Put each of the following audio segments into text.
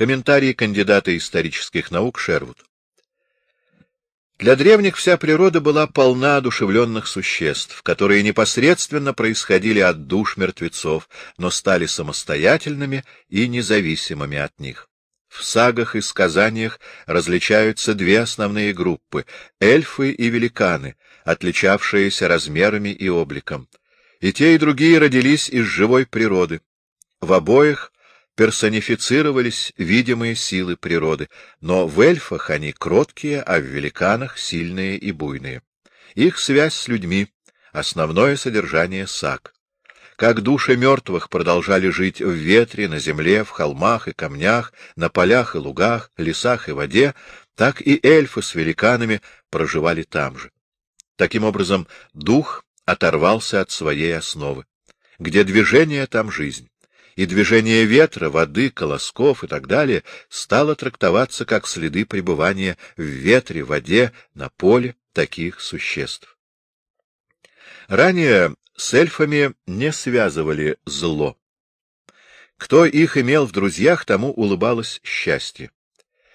Комментарий кандидата исторических наук Шервуд. Для древних вся природа была полна одушевленных существ, которые непосредственно происходили от душ мертвецов, но стали самостоятельными и независимыми от них. В сагах и сказаниях различаются две основные группы — эльфы и великаны, отличавшиеся размерами и обликом. И те, и другие родились из живой природы. В обоих персонифицировались видимые силы природы, но в эльфах они кроткие, а в великанах сильные и буйные. Их связь с людьми — основное содержание саг. Как души мертвых продолжали жить в ветре, на земле, в холмах и камнях, на полях и лугах, лесах и воде, так и эльфы с великанами проживали там же. Таким образом, дух оторвался от своей основы. Где движение, там жизнь и движение ветра, воды, колосков и так далее стало трактоваться как следы пребывания в ветре, воде, на поле таких существ. Ранее с эльфами не связывали зло. Кто их имел в друзьях, тому улыбалось счастье.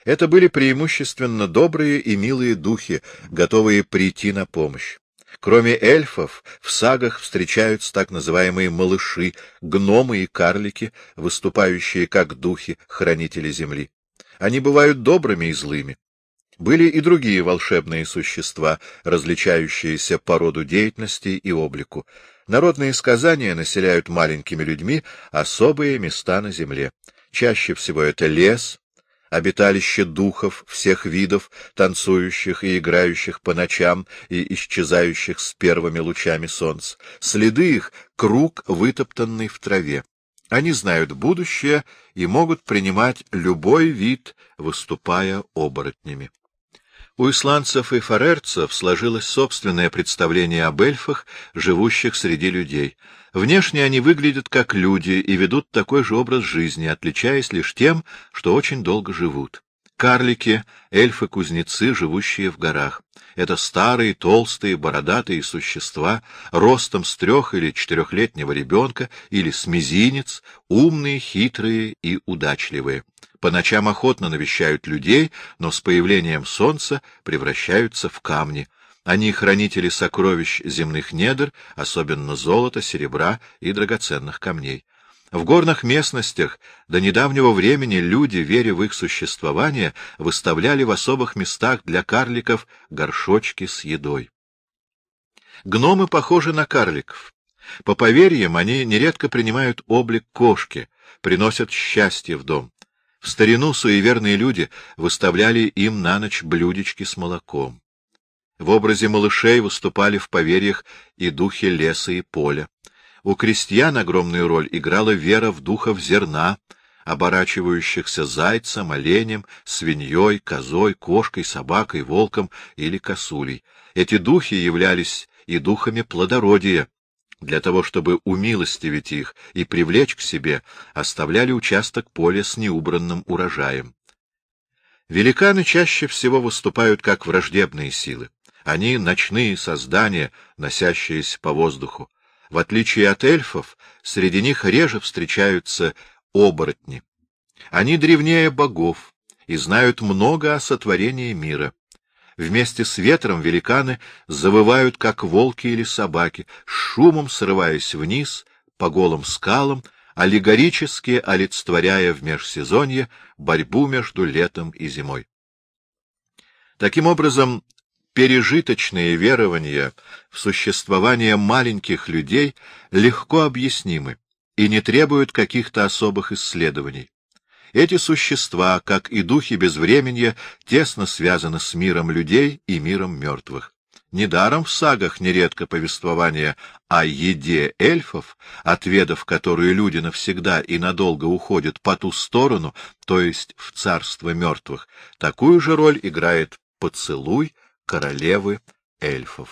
Это были преимущественно добрые и милые духи, готовые прийти на помощь. Кроме эльфов, в сагах встречаются так называемые малыши, гномы и карлики, выступающие как духи, хранители земли. Они бывают добрыми и злыми. Были и другие волшебные существа, различающиеся по роду деятельности и облику. Народные сказания населяют маленькими людьми особые места на земле. Чаще всего это лес, обиталище духов всех видов, танцующих и играющих по ночам и исчезающих с первыми лучами солнца. Следы их — круг, вытоптанный в траве. Они знают будущее и могут принимать любой вид, выступая оборотнями. У исландцев и фарерцев сложилось собственное представление об эльфах, живущих среди людей — Внешне они выглядят как люди и ведут такой же образ жизни, отличаясь лишь тем, что очень долго живут. Карлики — эльфы-кузнецы, живущие в горах. Это старые, толстые, бородатые существа, ростом с трех- или четырехлетнего ребенка, или с мизинец, умные, хитрые и удачливые. По ночам охотно навещают людей, но с появлением солнца превращаются в камни, они хранители сокровищ земных недр, особенно золота, серебра и драгоценных камней. В горных местностях до недавнего времени люди, веря в их существование, выставляли в особых местах для карликов горшочки с едой. Гномы похожи на карликов. По поверьям, они нередко принимают облик кошки, приносят счастье в дом. В старину суеверные люди выставляли им на ночь блюдечки с молоком. В образе малышей выступали в поверьях и духи леса и поля. У крестьян огромную роль играла вера в духов зерна, оборачивающихся зайцем, оленем, свиньей, козой, кошкой, собакой, волком или косулей. Эти духи являлись и духами плодородия. Для того, чтобы умилостивить их и привлечь к себе, оставляли участок поля с неубранным урожаем. Великаны чаще всего выступают как враждебные силы. Они — ночные создания, носящиеся по воздуху. В отличие от эльфов, среди них реже встречаются оборотни. Они древнее богов и знают много о сотворении мира. Вместе с ветром великаны завывают, как волки или собаки, шумом срываясь вниз по голым скалам, аллегорически олицетворяя в межсезонье борьбу между летом и зимой. Таким образом, пережиточные верования в существование маленьких людей легко объяснимы и не требуют каких-то особых исследований. Эти существа, как и духи безвременья, тесно связаны с миром людей и миром мертвых. Недаром в сагах нередко повествование о еде эльфов, отведав которую люди навсегда и надолго уходят по ту сторону, то есть в царство мертвых. Такую же роль играет поцелуй королевы эльфов.